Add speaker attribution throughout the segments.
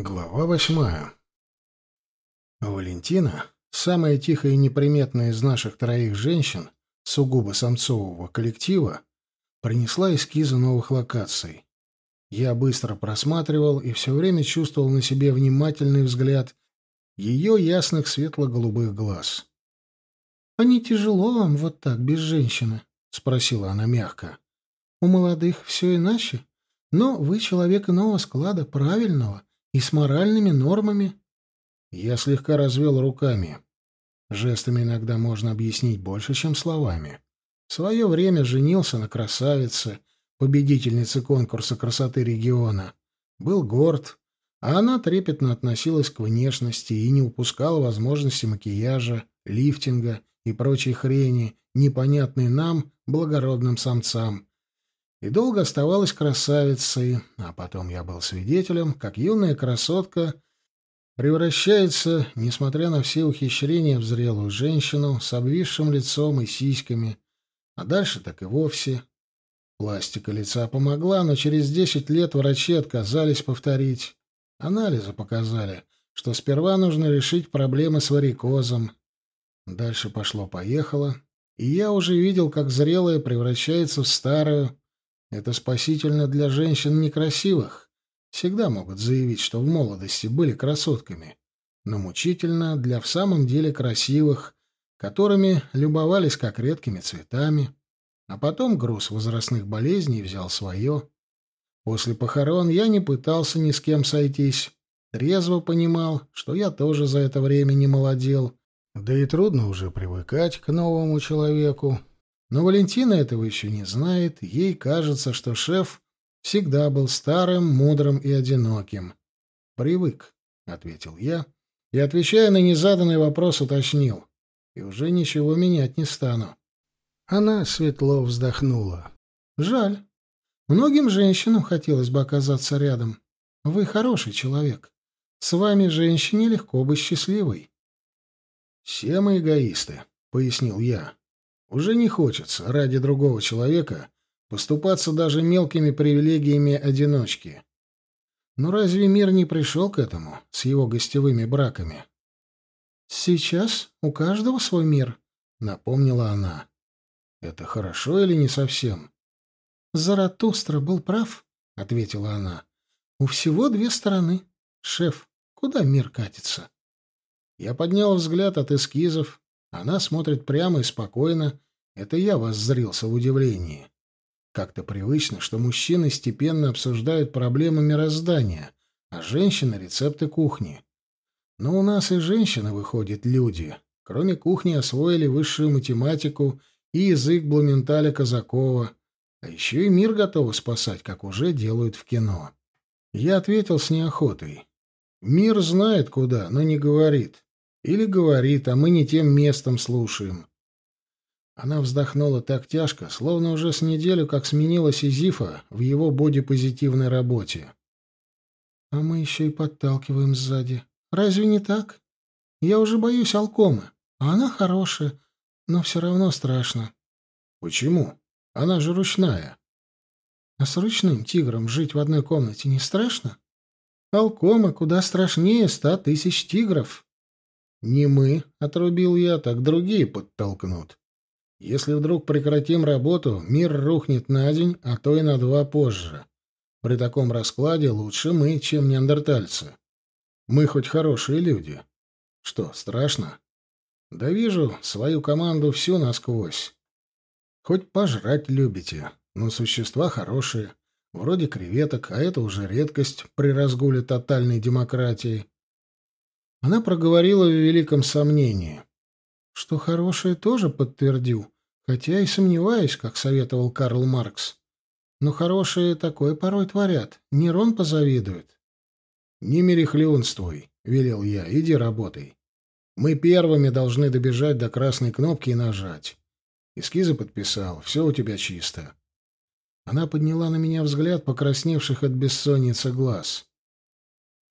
Speaker 1: Глава восьмая. Валентина, самая тихая и неприметная из наших троих женщин, сугубо самцового коллектива, принесла эскизы новых локаций. Я быстро просматривал и все время чувствовал на себе внимательный взгляд ее ясных светло-голубых глаз.
Speaker 2: — А не тяжело вам вот так, без женщины? — спросила она мягко. — У молодых все иначе, но вы человек иного склада, правильного, и с моральными нормами.
Speaker 1: Я слегка развел руками. Жестами иногда можно объяснить больше, чем словами. В свое время женился на красавице, победительнице конкурса красоты региона. Был горд, а она трепетно относилась к внешности и не упускала возможности макияжа, лифтинга и прочей хрени, непонятной нам, благородным самцам и долго оставалась красавицей, а потом я был свидетелем, как юная красотка превращается, несмотря на все ухищрения, в зрелую женщину с обвисшим лицом и сиськами, а дальше так и вовсе. Пластика лица помогла, но через десять лет врачи отказались повторить. Анализы показали, что сперва нужно решить проблемы с варикозом. Дальше пошло-поехало, и я уже видел, как зрелая превращается в старую, это спасительно для женщин некрасивых. Всегда могут заявить, что в молодости были красотками. Но мучительно для в самом деле красивых, которыми любовались как редкими цветами. А потом груз возрастных болезней взял свое. После похорон я не пытался ни с кем сойтись. Трезво понимал, что я тоже за это время не молодел. Да и трудно уже привыкать к новому человеку, но Валентина этого еще не знает, ей кажется, что шеф всегда был старым, мудрым и одиноким. «Привык», — ответил я, и, отвечая на незаданный вопрос, уточнил. «И уже ничего менять не стану». Она светло вздохнула.
Speaker 2: «Жаль. Многим женщинам хотелось бы оказаться рядом. Вы хороший человек. С вами женщине легко быть счастливой».
Speaker 1: «Все мы эгоисты», — пояснил я. Уже не хочется ради другого человека поступаться даже мелкими привилегиями одиночки. Но разве мир не пришел к этому с его гостевыми браками?
Speaker 2: «Сейчас у каждого свой мир», — напомнила она.
Speaker 1: «Это хорошо или не совсем?»
Speaker 2: «Заратустра был прав», — ответила она. «У всего две стороны. Шеф, куда мир катится?»
Speaker 1: Я поднял взгляд от эскизов, она смотрит прямо и спокойно. Это я воззрился в удивлении. Как-то привычно, что мужчины степенно обсуждают проблемы мироздания, а женщины — рецепты кухни. Но у нас и женщины, выходят люди. Кроме кухни освоили высшую математику и язык Блументаля Казакова, а еще и мир готовы спасать, как уже делают в кино. Я ответил с неохотой. Мир знает куда, но не говорит. Или говорит, а мы не тем местом слушаем. Она вздохнула так тяжко, словно уже с неделю как сменила Сизифа в его бодипозитивной работе.
Speaker 2: «А мы еще и подталкиваем сзади. Разве не так? Я уже боюсь Алкомы, а она хорошая, но все равно страшно».
Speaker 1: «Почему? Она же ручная».
Speaker 2: «А с ручным тигром жить в одной комнате не страшно? Алкома куда страшнее ста тысяч тигров».
Speaker 1: Не мы, — отрубил я, — так другие подтолкнут. Если вдруг прекратим работу, мир рухнет на день, а то и на два позже. При таком раскладе лучше мы, чем неандертальцы. Мы хоть хорошие люди. Что, страшно? Да вижу свою команду всю насквозь. Хоть пожрать любите, но существа хорошие, вроде креветок, а это уже редкость при разгуле тотальной демократии. Она проговорила в великом сомнении.
Speaker 2: Что хорошее тоже подтвердю, хотя и сомневаюсь, как советовал Карл Маркс. Но хорошие такое порой творят. Нерон позавидует.
Speaker 1: «Не мерехлюнствуй», — велел я, — «иди работай. Мы первыми должны добежать до красной кнопки и нажать. Эскизы подписал, все у тебя чисто». Она подняла на меня взгляд покрасневших от бессонницы глаз.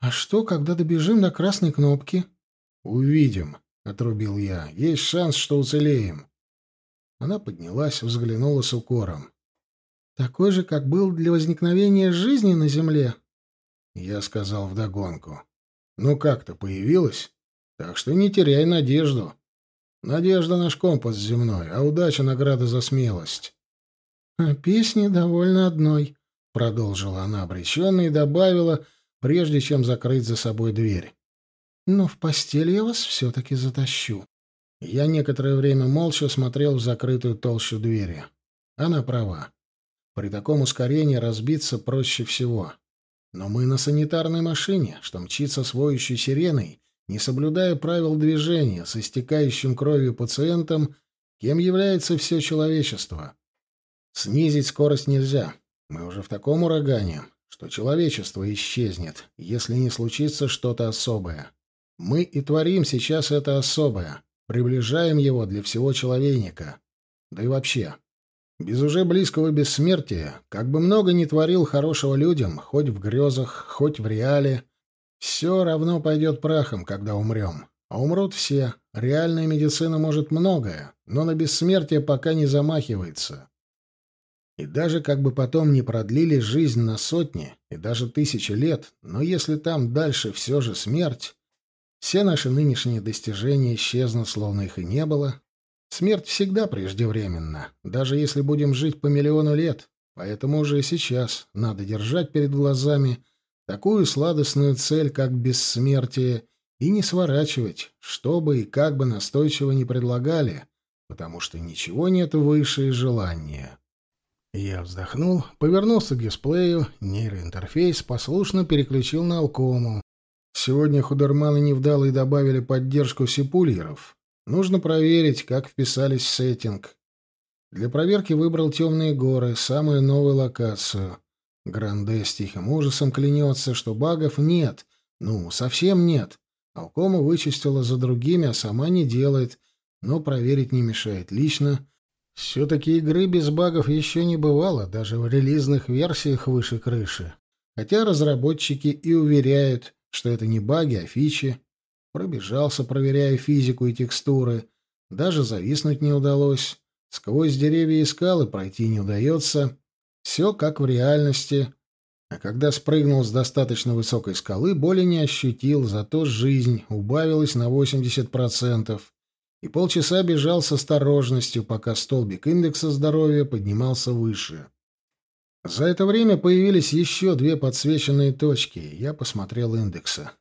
Speaker 2: «А что, когда добежим до красной кнопки?»
Speaker 1: «Увидим», — отрубил я. «Есть шанс, что уцелеем». Она поднялась, взглянула с укором.
Speaker 2: «Такой же, как был для возникновения жизни на Земле?»
Speaker 1: я сказал вдогонку. Ну как-то появилась, так что не теряй надежду. Надежда наш компас земной, а удача награда за смелость.
Speaker 2: А песни довольно одной, продолжила она обреченно и добавила, прежде чем закрыть за собой дверь. Но в постель я вас все-таки затащу.
Speaker 1: Я некоторое время молча смотрел в закрытую толщу двери. Она права. При таком ускорении разбиться проще всего. Но мы на санитарной машине, что мчится с воющей сиреной, не соблюдая правил движения, с истекающим кровью пациентом, кем является все человечество. Снизить скорость нельзя. Мы уже в таком урагане, что человечество исчезнет, если не случится что-то особое. Мы и творим сейчас это особое, приближаем его для всего человейника. Да и вообще, без уже близкого бессмертия, как бы много ни творил хорошего людям, хоть в грезах, хоть в реале, все равно пойдет прахом, когда умрем. А умрут все. Реальная медицина может многое, но на бессмертие пока не замахивается. И даже как бы потом не продлили жизнь на сотни и даже тысячи лет, но если там дальше все же смерть, все наши нынешние достижения исчезнут, словно их и не было, Смерть всегда преждевременна, даже если будем жить по миллиону лет, поэтому уже сейчас надо держать перед глазами такую сладостную цель, как бессмертие, и не сворачивать, что бы и как бы настойчиво не предлагали, потому что ничего нет выше желания. Я вздохнул, повернулся к дисплею, нейроинтерфейс послушно переключил на Алкому. Сегодня худерманы невдалые добавили поддержку сипульеров, Нужно проверить, как вписались в сеттинг. Для проверки выбрал темные горы, самую новую локацию. Гранде с тихим ужасом клянется, что багов нет. Ну, совсем нет. Алкома вычистила за другими, а сама не делает. Но проверить не мешает лично. Все-таки игры без багов еще не бывало, даже в релизных версиях выше крыши. Хотя разработчики и уверяют, что это не баги, а фичи. Пробежался, проверяя физику и текстуры. Даже зависнуть не удалось. Сквозь деревья и скалы пройти не удается. Все как в реальности. А когда спрыгнул с достаточно высокой скалы, боли не ощутил, зато жизнь убавилась на 80%. И полчаса бежал с осторожностью, пока столбик индекса здоровья поднимался выше. За это время появились еще две подсвеченные точки. Я посмотрел индекса.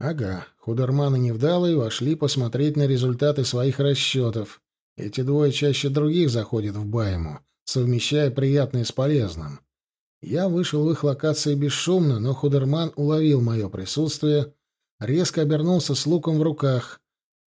Speaker 1: Ага, худерманы невдалые вошли посмотреть на результаты своих расчетов. Эти двое чаще других заходят в Байму, совмещая приятное с полезным. Я вышел в их локации бесшумно, но худерман уловил мое присутствие, резко обернулся с луком в руках.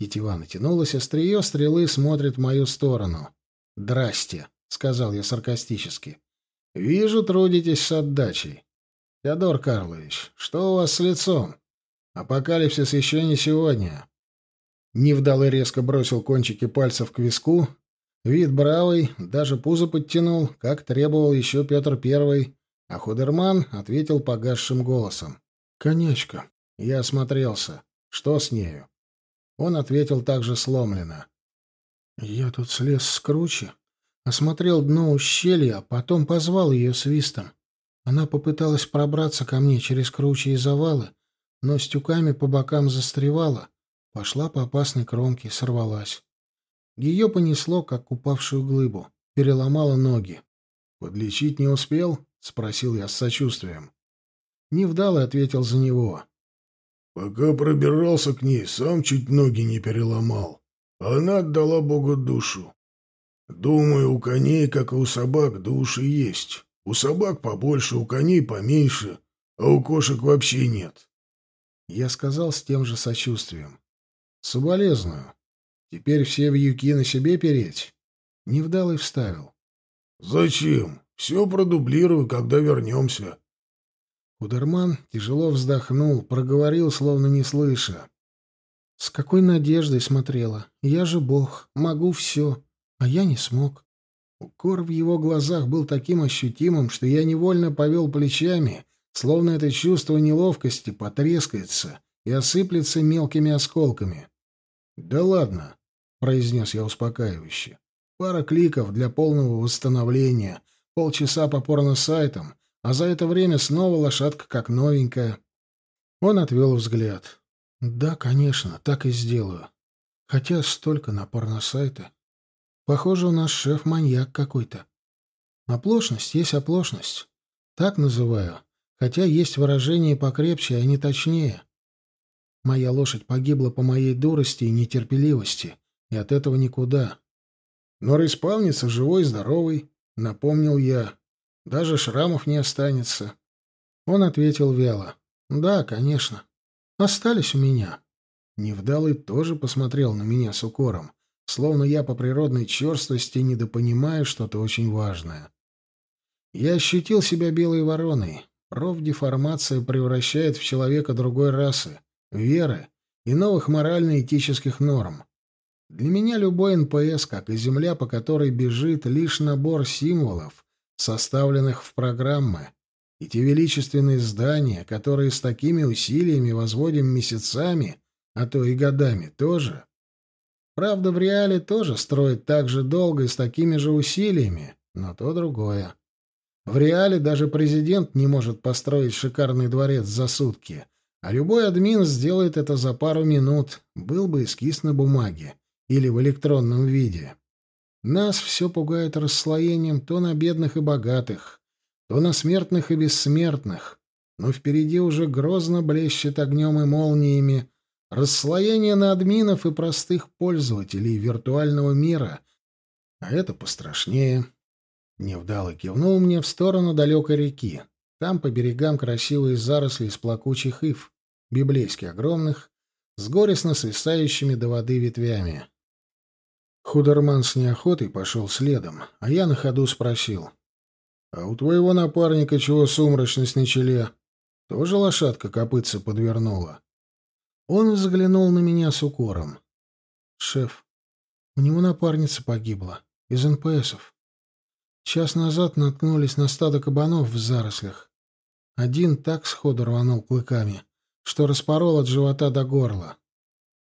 Speaker 1: Тетива натянулась, острие стрелы смотрит в мою сторону. «Здрасте», — сказал я саркастически. «Вижу, трудитесь с отдачей. Федор Карлович, что у вас с лицом?» Апокалипсис еще не сегодня. Невдалый резко бросил кончики пальцев к виску. Вид бравый, даже пузо подтянул, как требовал еще Петр Первый, а Худерман ответил погасшим голосом. «Конячка». Я осмотрелся. Что с нею? Он ответил также сломленно. «Я тут слез с кручи, осмотрел дно ущелья, а потом позвал ее свистом. Она попыталась пробраться ко мне через кручи и завалы, но с тюками по бокам застревала, пошла по опасной кромке, сорвалась. Ее понесло, как упавшую глыбу, переломала ноги. «Подлечить не успел?» — спросил я с сочувствием. Невдалый ответил за него.
Speaker 3: «Пока пробирался к ней, сам чуть ноги не переломал. Она отдала Богу душу. Думаю, у коней, как и у собак, души есть. У собак побольше, у коней поменьше, а у кошек вообще нет.
Speaker 1: Я сказал с тем же сочувствием. «Соболезную. Теперь все вьюки на себе переть?» Невдалый вставил.
Speaker 3: «Зачем? Все продублирую, когда вернемся».
Speaker 1: Худерман тяжело вздохнул, проговорил, словно не слыша. «С какой надеждой смотрела? Я же бог, могу все, а я не смог». Укор в его глазах был таким ощутимым, что я невольно повел плечами словно это чувство неловкости потрескается и осыплется мелкими осколками. «Да ладно», — произнес я успокаивающе. «Пара кликов для полного восстановления, полчаса по порно-сайтам, а за это время снова лошадка как новенькая. Он отвел взгляд. «Да, конечно, так и сделаю. Хотя столько на сайты. Похоже, у нас шеф маньяк какой-то. Оплошность есть оплошность. Так называю. Хотя есть выражения покрепче, а не точнее. Моя лошадь погибла по моей дурости и нетерпеливости, и от этого никуда. Но респавнится живой и здоровый, напомнил я. Даже шрамов не останется. Он ответил вяло. Да, конечно. Остались у меня. Невдалый тоже посмотрел на меня с укором, словно я по природной черствости недопонимаю что-то очень важное. Я ощутил себя белой вороной. Профдеформация превращает в человека другой расы, веры и новых морально-этических норм. Для меня любой НПС, как и Земля, по которой бежит лишь набор символов, составленных в программы, и те величественные здания, которые с такими усилиями возводим месяцами, а то и годами тоже. Правда, в реале тоже строят так же долго и с такими же усилиями, но то другое. В реале даже президент не может построить шикарный дворец за сутки, а любой админ сделает это за пару минут, был бы эскиз на бумаге или в электронном виде. Нас все пугает расслоением то на бедных и богатых, то на смертных и бессмертных, но впереди уже грозно блещет огнем и молниями расслоение на админов и простых пользователей виртуального мира, а это пострашнее. Невдало кивнул мне в сторону далекой реки. Там по берегам красивые заросли из плакучих ив, библейски огромных, с горестно свисающими до воды ветвями. Худерман с неохотой пошел следом, а я на ходу спросил. — А у твоего напарника чего сумрачность на челе? Тоже лошадка копытца подвернула? Он взглянул на меня с укором. — Шеф, у него напарница погибла. Из НПСов. Час назад наткнулись на стадо кабанов в зарослях. Один так сходу рванул клыками, что распорол от живота до горла.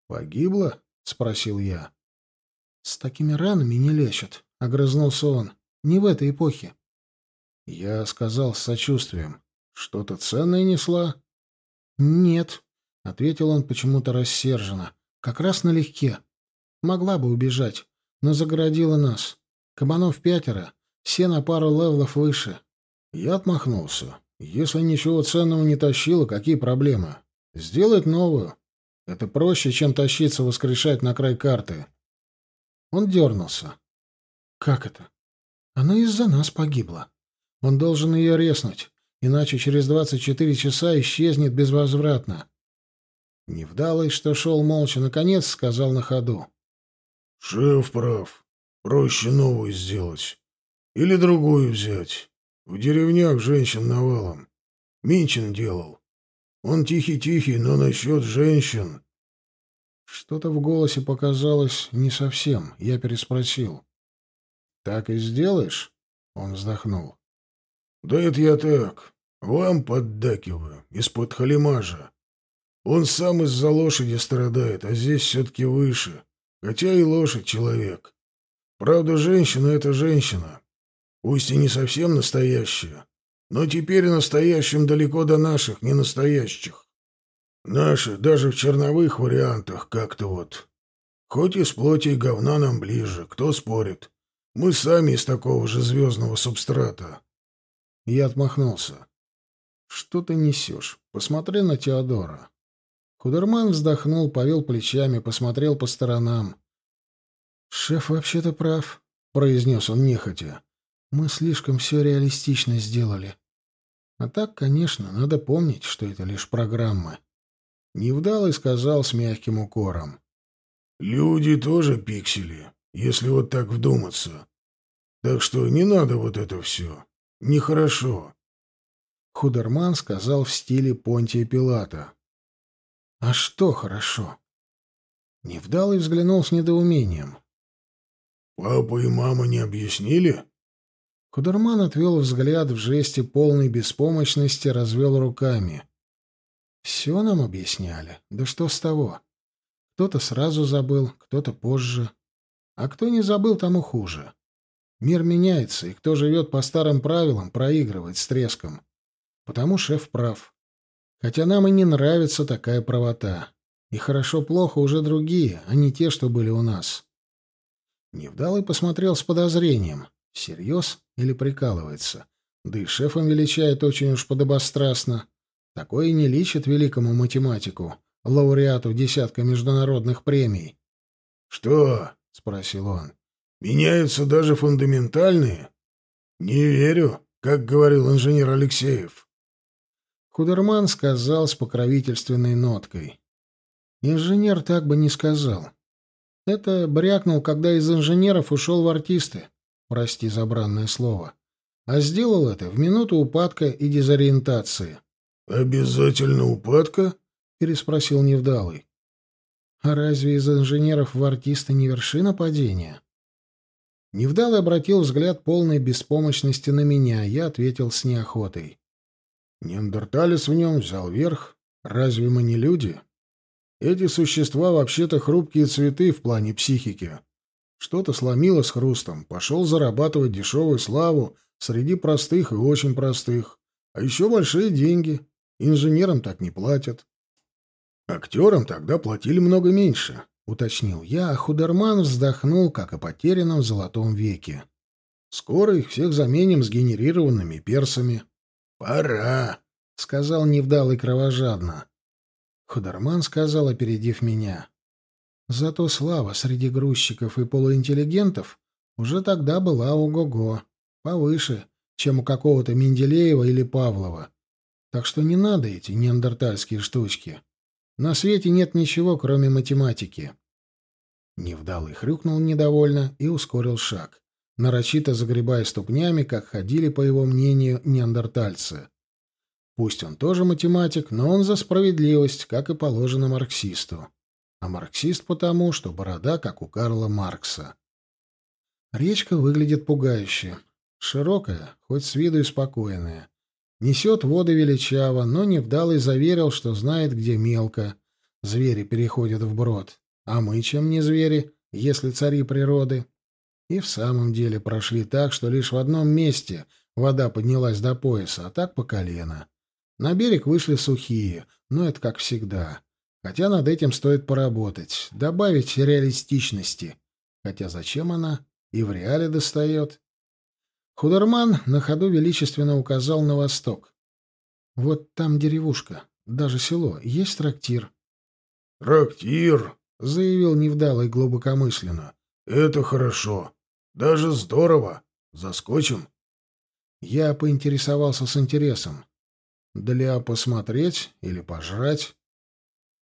Speaker 1: «Погибла?» — спросил я. «С такими ранами не лечат», — огрызнулся он. «Не в этой эпохе». Я сказал с сочувствием. «Что-то ценное несла?» «Нет», — ответил он почему-то рассерженно. «Как раз налегке. Могла бы убежать, но загородила нас. Кабанов пятеро, все на пару левлов выше». Я отмахнулся. «Если ничего ценного не тащила, какие проблемы? Сделать новую. Это проще, чем тащиться воскрешать на край карты. Он дернулся. «Как это? Она из-за нас погибла. Он должен ее резнуть, иначе через двадцать четыре часа исчезнет безвозвратно». Невдалый, что шел молча, наконец сказал на ходу.
Speaker 3: «Шеф прав. Проще новую сделать. Или другую взять. В деревнях женщин навалом. Минчин делал. Он тихий-тихий, но насчет женщин
Speaker 1: что-то в голосе показалось не совсем. Я переспросил. «Так и сделаешь?» Он вздохнул.
Speaker 3: «Да это я так. Вам поддакиваю. Из-под халимажа. Он сам из-за лошади страдает, а здесь все-таки выше. Хотя и лошадь человек. Правда, женщина — это женщина. Пусть и не совсем настоящая, но теперь настоящим далеко до наших ненастоящих. Наши, даже в черновых вариантах, как-то вот. Хоть из плоти и говна нам ближе, кто спорит. Мы сами из такого же звездного субстрата.
Speaker 1: Я отмахнулся. Что ты несешь? Посмотри на Теодора. Худерман вздохнул, повел плечами, посмотрел по сторонам. «Шеф вообще-то прав», — произнес он нехотя. «Мы слишком все реалистично сделали. А так, конечно, надо помнить, что это лишь программы. Невдалый сказал с мягким укором.
Speaker 3: «Люди тоже пиксели, если вот так вдуматься. Так что не надо вот это все. Нехорошо».
Speaker 1: Худерман сказал в стиле Понтия Пилата. «А что хорошо?» Невдалый взглянул с недоумением.
Speaker 3: «Папа и мама не объяснили?»
Speaker 1: Худерман отвел взгляд в жесте полной беспомощности, развел руками. Все нам объясняли. Да что с того? Кто-то сразу забыл, кто-то позже. А кто не забыл, тому хуже. Мир меняется, и кто живет по старым правилам, проигрывает с треском. Потому шеф прав. Хотя нам и не нравится такая правота. И хорошо-плохо уже другие, а не те, что были у нас. Невдалый посмотрел с подозрением. Всерьез или прикалывается? Да и шефом величает очень уж подобострастно. Такое не личит великому математику, лауреату десятка международных премий.
Speaker 3: «Что?» — спросил он. «Меняются даже фундаментальные?» «Не верю», как говорил инженер Алексеев.
Speaker 1: Худерман сказал с покровительственной ноткой. Инженер так бы не сказал. Это брякнул, когда из инженеров ушел в артисты. Прости за бранное слово. А сделал это в минуту упадка и дезориентации.
Speaker 3: «Обязательно упадка?»
Speaker 1: — переспросил Невдалый. «А разве из инженеров в артисты не вершина падения?» Невдалый обратил взгляд полной беспомощности на меня, я ответил с неохотой. «Неандерталец в нем взял верх. Разве мы не люди? Эти существа вообще-то хрупкие цветы в плане психики. Что-то сломило с хрустом, пошел зарабатывать дешевую славу среди простых и очень простых. А еще большие деньги. Инженерам так не платят. Актерам тогда платили много меньше, уточнил я, а Худерман вздохнул, как о потерянном золотом веке. Скоро их всех заменим с генерированными персами.
Speaker 3: Пора,
Speaker 1: сказал невдалый кровожадно. Худерман сказал, опередив меня. Зато слава среди грузчиков и полуинтеллигентов уже тогда была ого-го, повыше, чем у какого-то Менделеева или Павлова. Так что не надо эти неандертальские штучки. На свете нет ничего, кроме математики. Невдалый хрюкнул недовольно и ускорил шаг, нарочито загребая ступнями, как ходили, по его мнению, неандертальцы. Пусть он тоже математик, но он за справедливость, как и положено марксисту. А марксист потому, что борода, как у Карла Маркса. Речка выглядит пугающе. Широкая, хоть с виду и спокойная. Несет воды величаво, но невдалый заверил, что знает, где мелко. Звери переходят вброд. А мы чем не звери, если цари природы? И в самом деле прошли так, что лишь в одном месте вода поднялась до пояса, а так по колено. На берег вышли сухие, но это как всегда. Хотя над этим стоит поработать, добавить реалистичности. Хотя зачем она? И в реале достает. Худерман на ходу величественно указал на восток. «Вот там деревушка, даже село, есть трактир».
Speaker 3: «Трактир», —
Speaker 1: заявил Невдалый глубокомысленно.
Speaker 3: «Это хорошо. Даже здорово. Заскочим».
Speaker 1: Я поинтересовался с интересом. «Для посмотреть или пожрать?»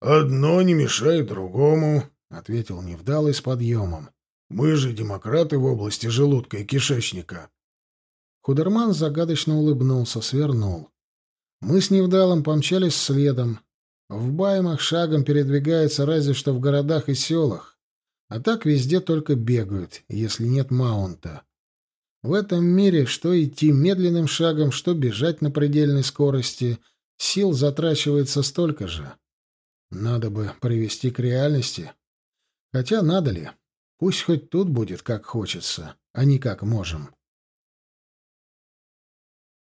Speaker 3: «Одно не мешает другому», —
Speaker 1: ответил Невдалый с подъемом.
Speaker 3: «Мы же демократы в области желудка и кишечника».
Speaker 1: Худерман загадочно улыбнулся, свернул. Мы с Невдалом помчались следом. В Баймах шагом передвигается разве что в городах и селах. А так везде только бегают, если нет маунта. В этом мире что идти медленным шагом, что бежать на предельной скорости, сил затрачивается столько же. Надо бы привести к реальности. Хотя надо ли? Пусть хоть тут будет как хочется, а не как можем.